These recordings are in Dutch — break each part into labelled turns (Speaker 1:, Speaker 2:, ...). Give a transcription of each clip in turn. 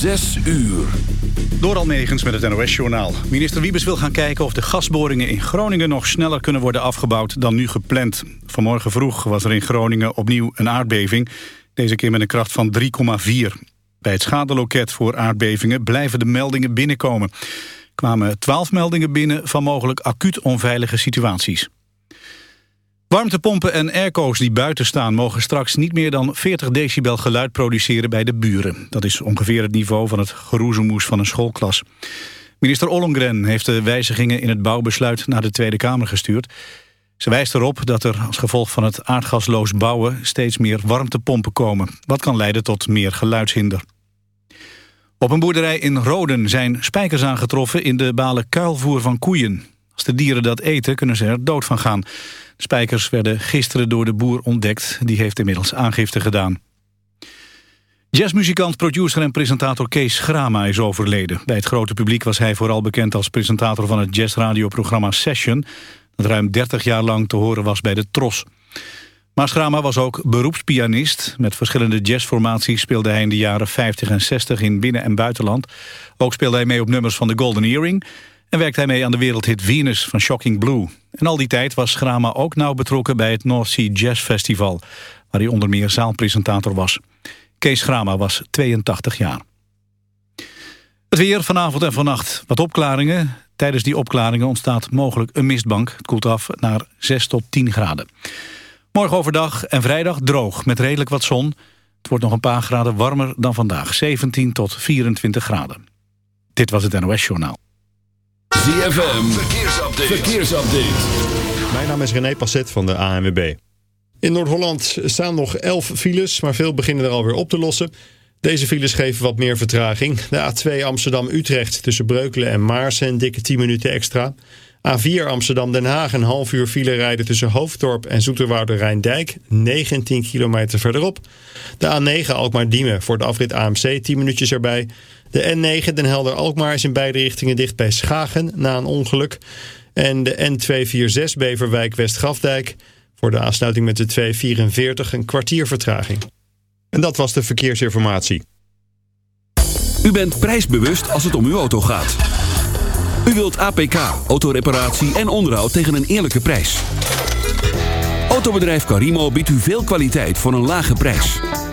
Speaker 1: Zes uur.
Speaker 2: Door Almegens met het NOS-journaal. Minister Wiebes wil gaan kijken of de gasboringen in Groningen... nog sneller kunnen worden afgebouwd dan nu gepland. Vanmorgen vroeg was er in Groningen opnieuw een aardbeving. Deze keer met een kracht van 3,4. Bij het schadeloket voor aardbevingen blijven de meldingen binnenkomen. Er kwamen 12 meldingen binnen van mogelijk acuut onveilige situaties. Warmtepompen en airco's die buiten staan... mogen straks niet meer dan 40 decibel geluid produceren bij de buren. Dat is ongeveer het niveau van het geroezemoes van een schoolklas. Minister Ollongren heeft de wijzigingen in het bouwbesluit... naar de Tweede Kamer gestuurd. Ze wijst erop dat er als gevolg van het aardgasloos bouwen... steeds meer warmtepompen komen. Wat kan leiden tot meer geluidshinder. Op een boerderij in Roden zijn spijkers aangetroffen... in de balen kuilvoer van koeien. Als de dieren dat eten, kunnen ze er dood van gaan. Spijkers werden gisteren door de boer ontdekt. Die heeft inmiddels aangifte gedaan. Jazzmuzikant, producer en presentator Kees Grama is overleden. Bij het grote publiek was hij vooral bekend als presentator van het jazzradioprogramma Session... dat ruim 30 jaar lang te horen was bij de Tros. Maar Grama was ook beroepspianist. Met verschillende jazzformaties speelde hij in de jaren 50 en 60 in binnen- en buitenland. Ook speelde hij mee op nummers van de Golden Earring en werkte hij mee aan de wereldhit Venus van Shocking Blue. En al die tijd was Schrama ook nauw betrokken bij het North Sea Jazz Festival... waar hij onder meer zaalpresentator was. Kees Schrama was 82 jaar. Het weer vanavond en vannacht. Wat opklaringen. Tijdens die opklaringen ontstaat mogelijk een mistbank. Het koelt af naar 6 tot 10 graden. Morgen overdag en vrijdag droog met redelijk wat zon. Het wordt nog een paar graden warmer dan vandaag. 17 tot 24 graden. Dit was het NOS Journaal.
Speaker 1: ZFM, verkeersupdate. verkeersupdate.
Speaker 3: Mijn naam is René Passet van de ANWB. In Noord-Holland staan nog 11 files, maar veel beginnen er alweer op te lossen. Deze files geven wat meer vertraging. De A2 Amsterdam-Utrecht tussen Breukelen en Maarsen een dikke 10 minuten extra. A4 Amsterdam-Den Haag een half uur file rijden tussen Hoofddorp en Zoeterwoude Rijndijk, 19 kilometer verderop. De A9 Alkmaar-Diemen voor de afrit AMC 10 minuutjes erbij. De N9 Den Helder-Alkmaar is in beide richtingen dicht bij Schagen na een ongeluk. En de N246 Beverwijk-West-Grafdijk voor de aansluiting met de 244 een kwartier vertraging. En dat was de verkeersinformatie.
Speaker 1: U bent prijsbewust als het om uw auto gaat. U wilt APK, autoreparatie en onderhoud tegen een eerlijke prijs. Autobedrijf Carimo biedt u veel kwaliteit voor een lage prijs.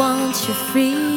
Speaker 1: want you free.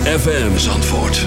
Speaker 4: ZFM Zandvoort.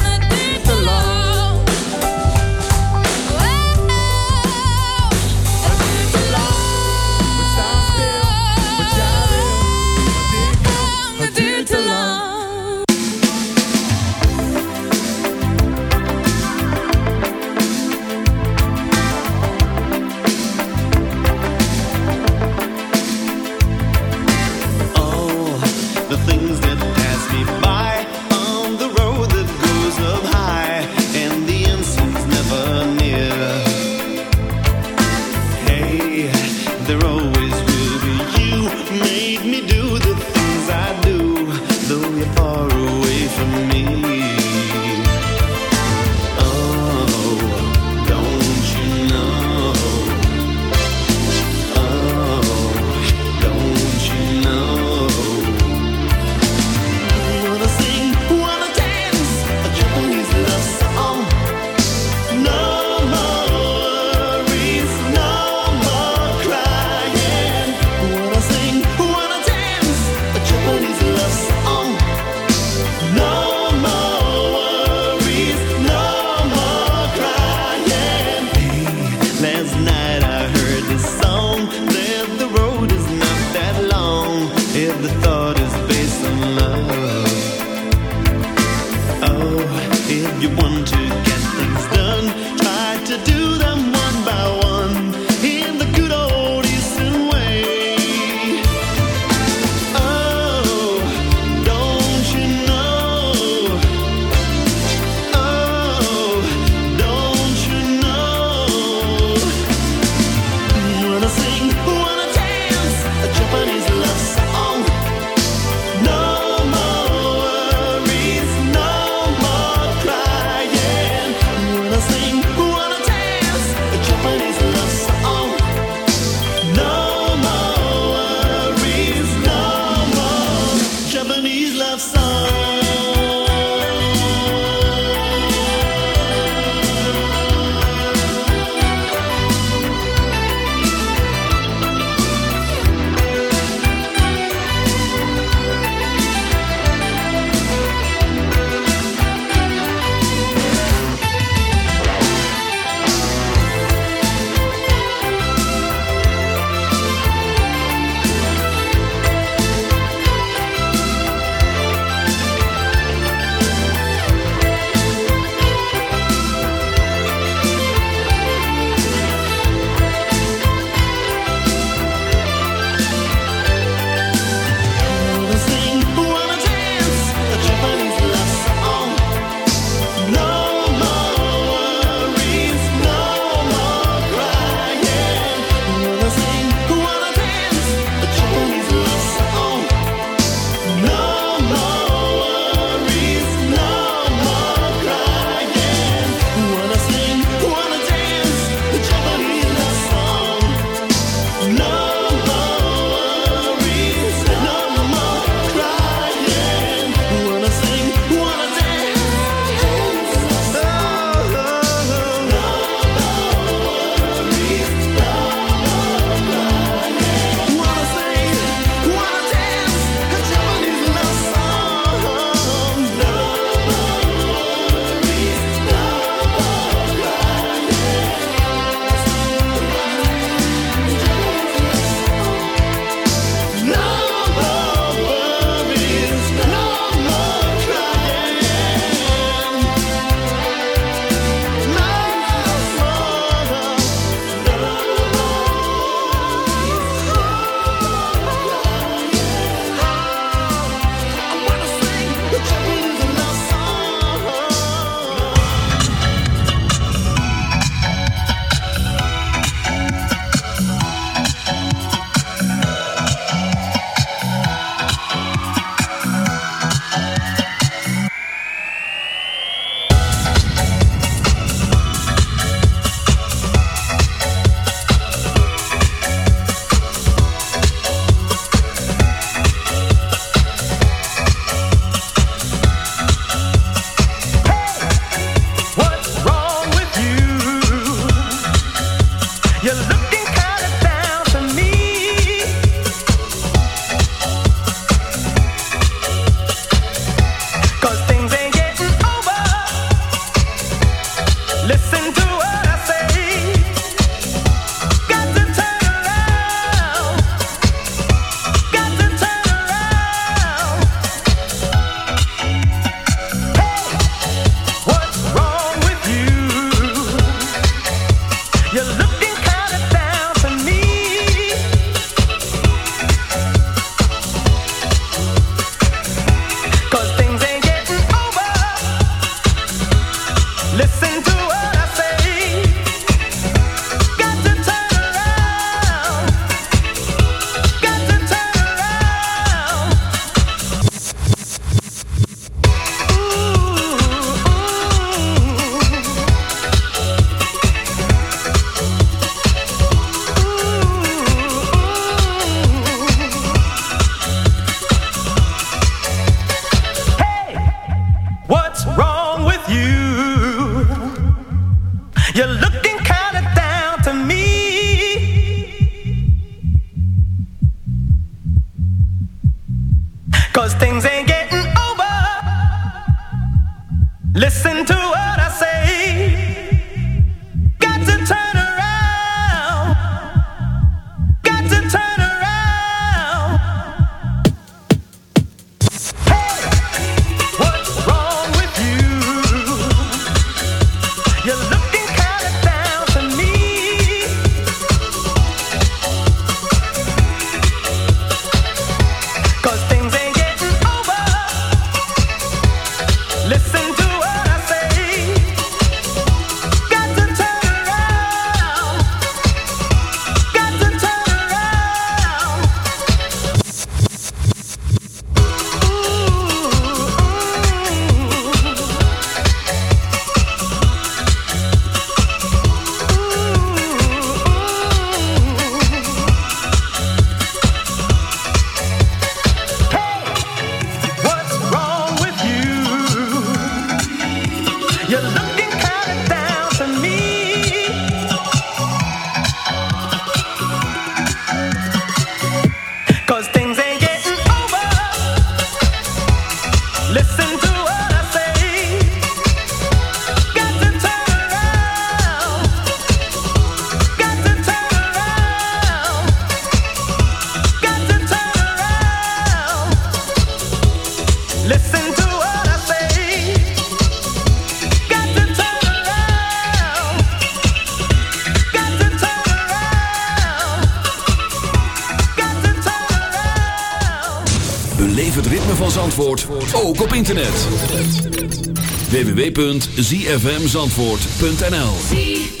Speaker 5: www.zfmzandvoort.nl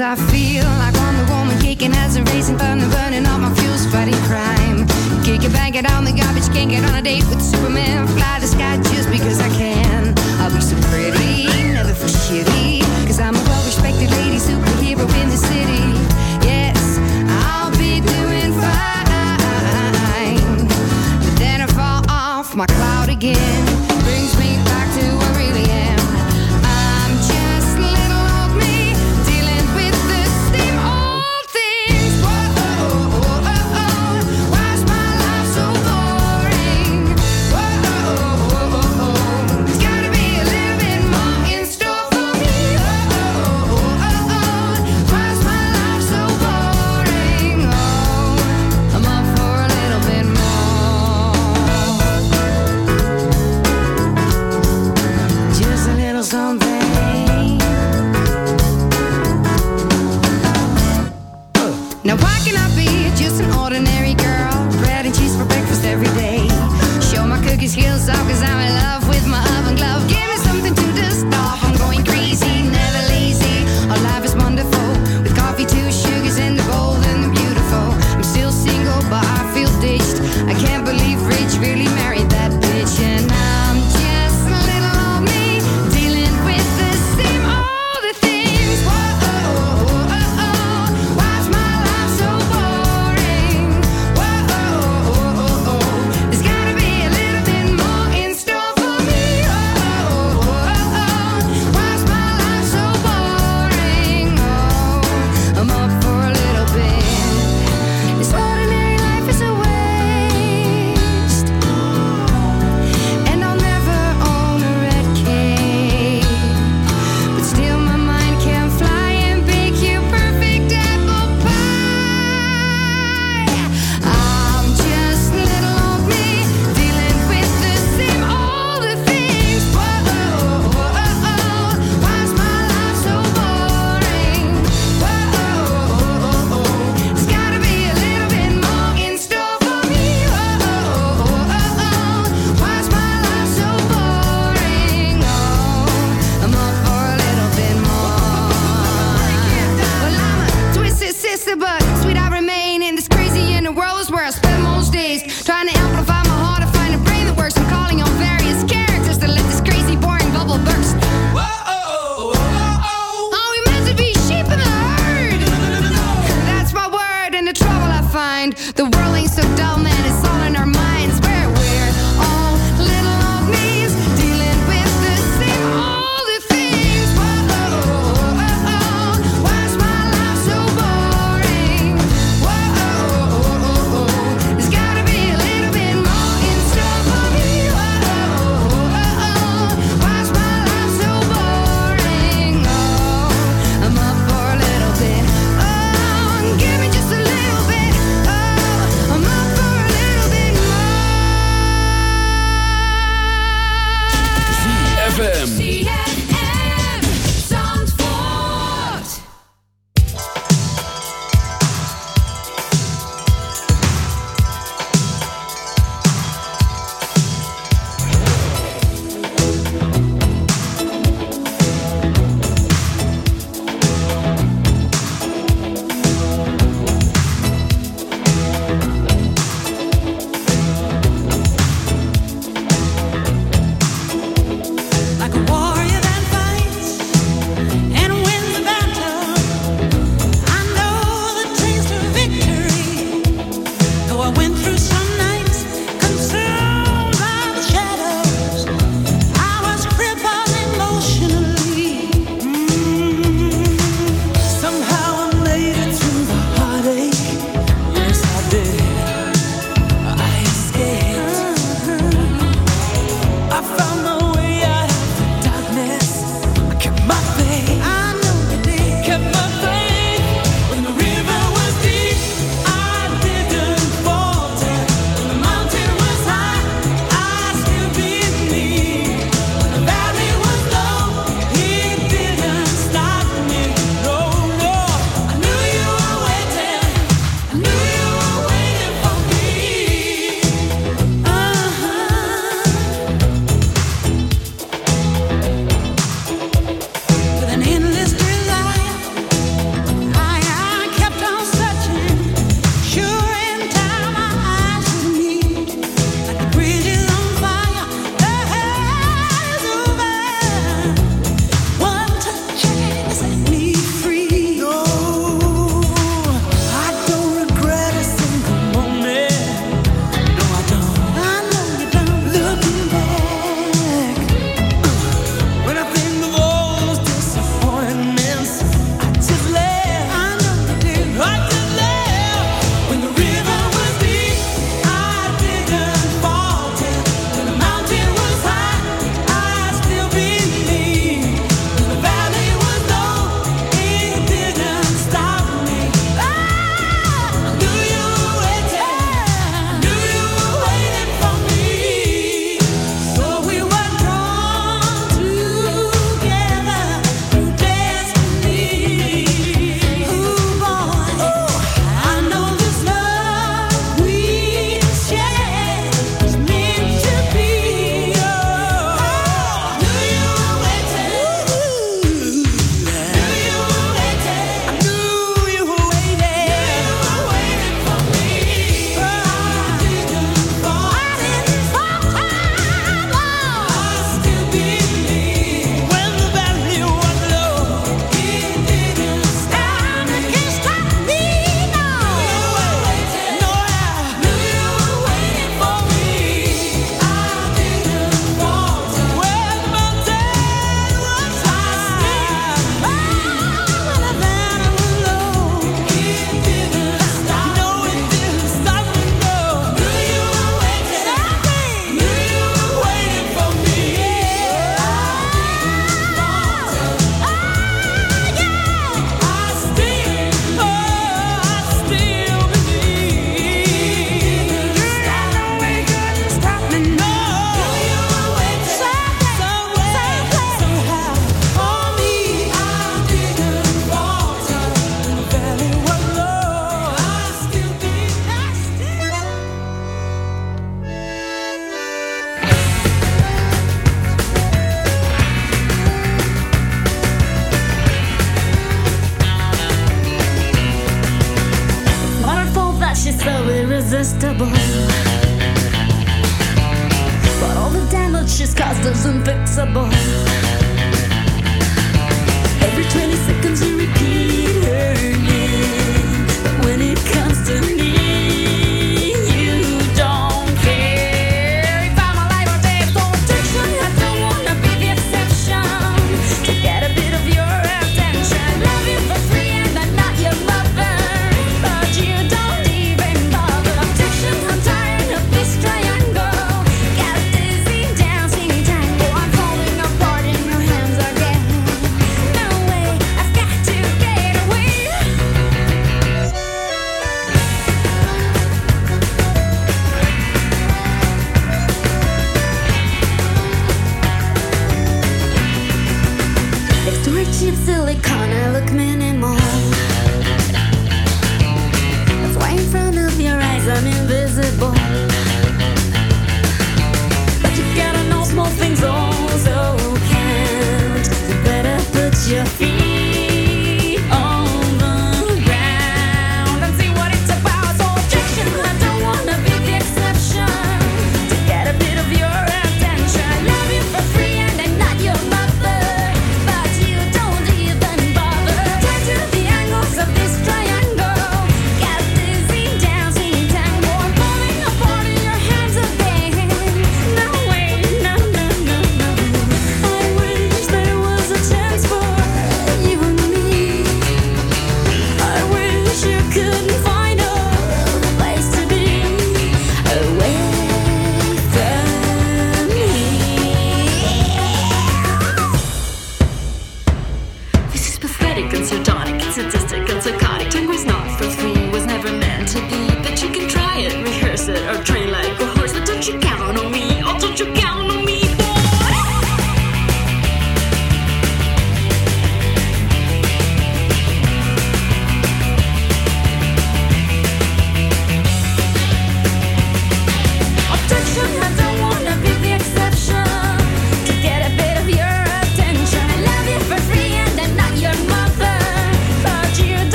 Speaker 6: I feel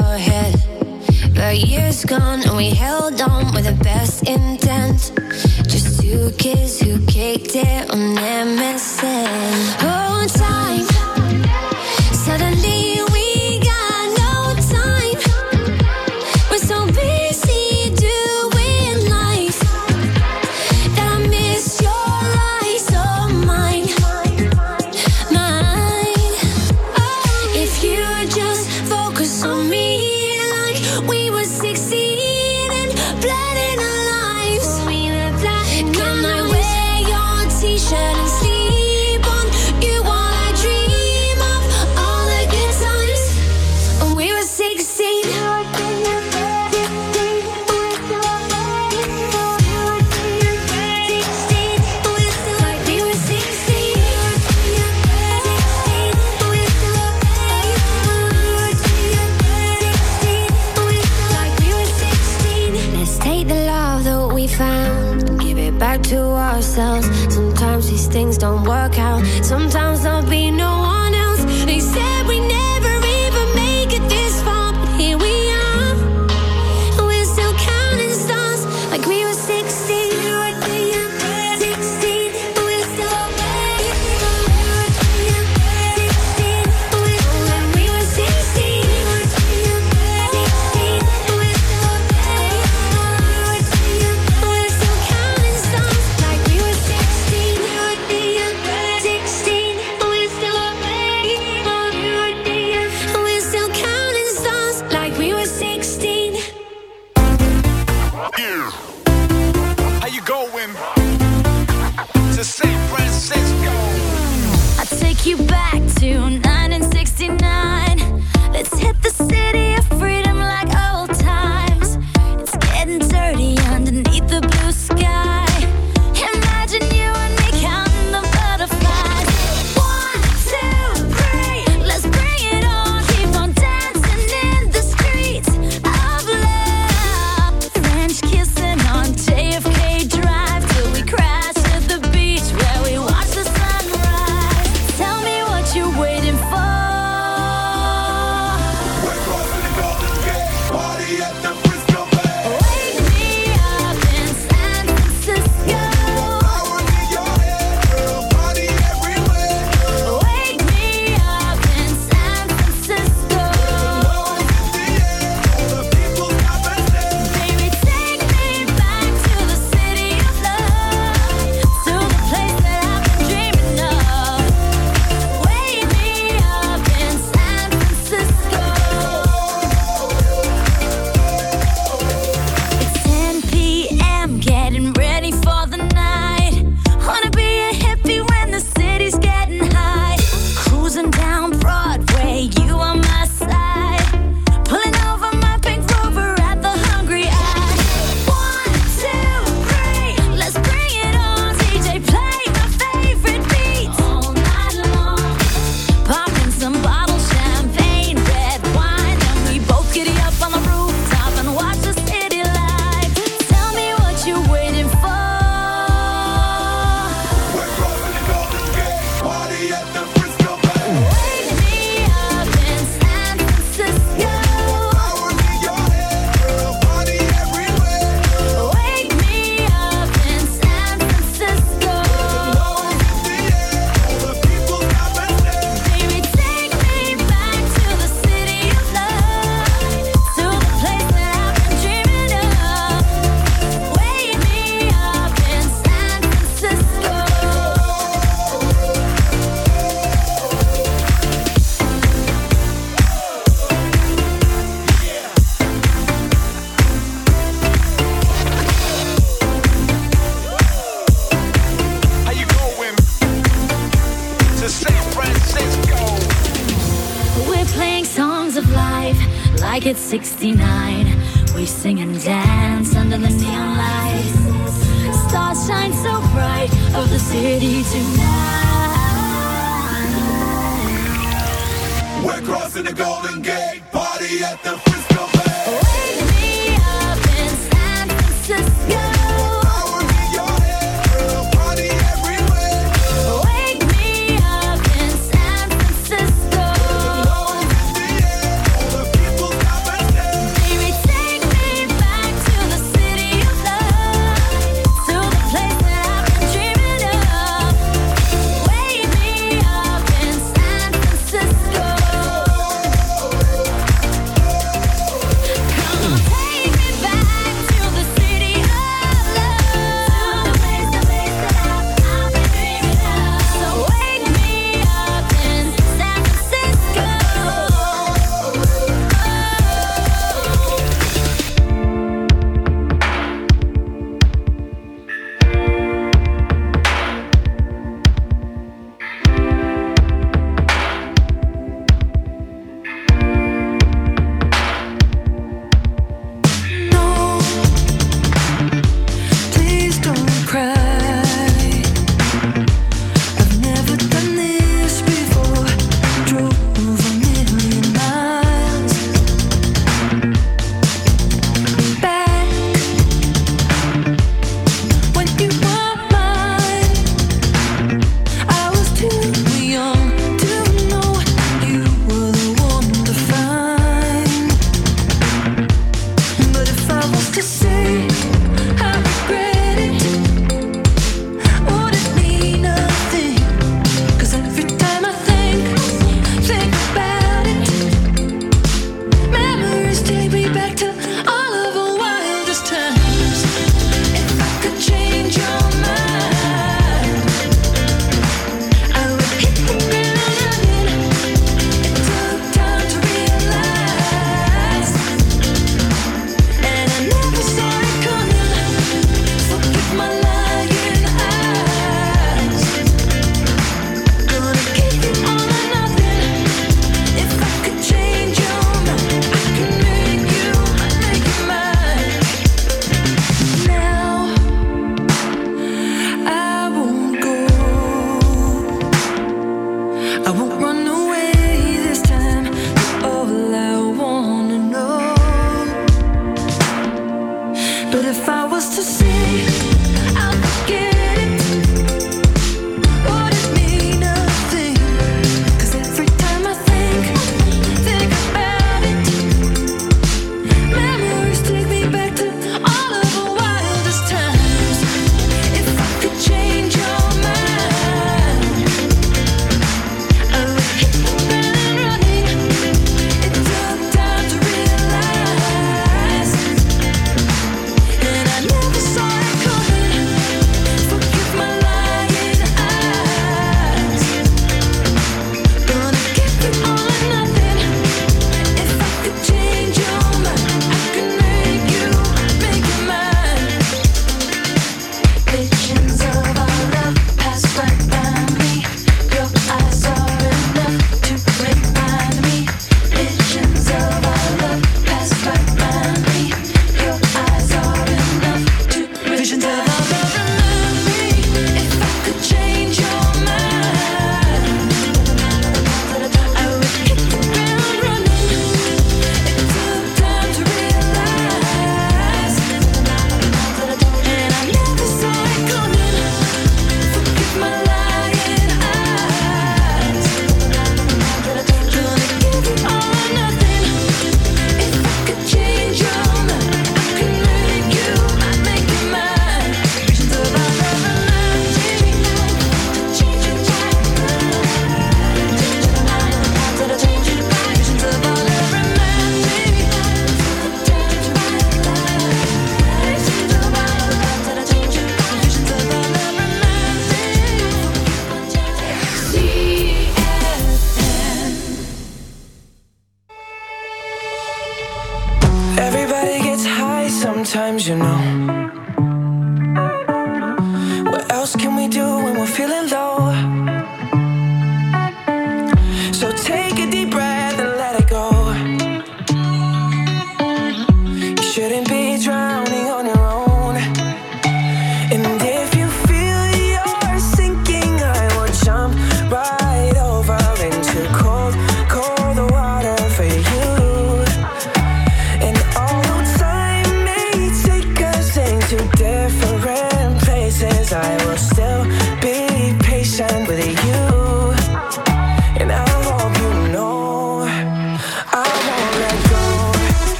Speaker 7: your head. But years gone, and we held on with the best intent. Just two kids who